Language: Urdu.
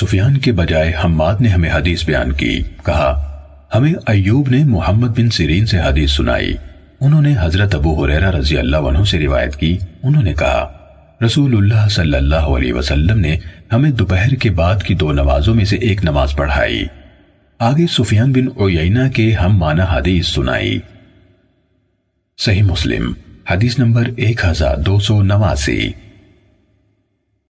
سفیان کے بجائے حماد نے ہمیں حدیث بیان کی۔ کہا، ہمیں ایوب نے محمد بن سیرین سے حدیث سنائی۔ انہوں نے حضرت ابو حریرہ رضی اللہ عنہ سے روایت کی۔ انہوں نے کہا، رسول اللہ صلی اللہ علیہ وسلم نے ہمیں دوپہر کے بعد کی دو نمازوں میں سے ایک نماز پڑھائی۔ آگے سفیان بن عیینہ کے ہم مانا حدیث سنائی۔ صحیح مسلم، حدیث نمبر ایک ہزار دو سو نواسی۔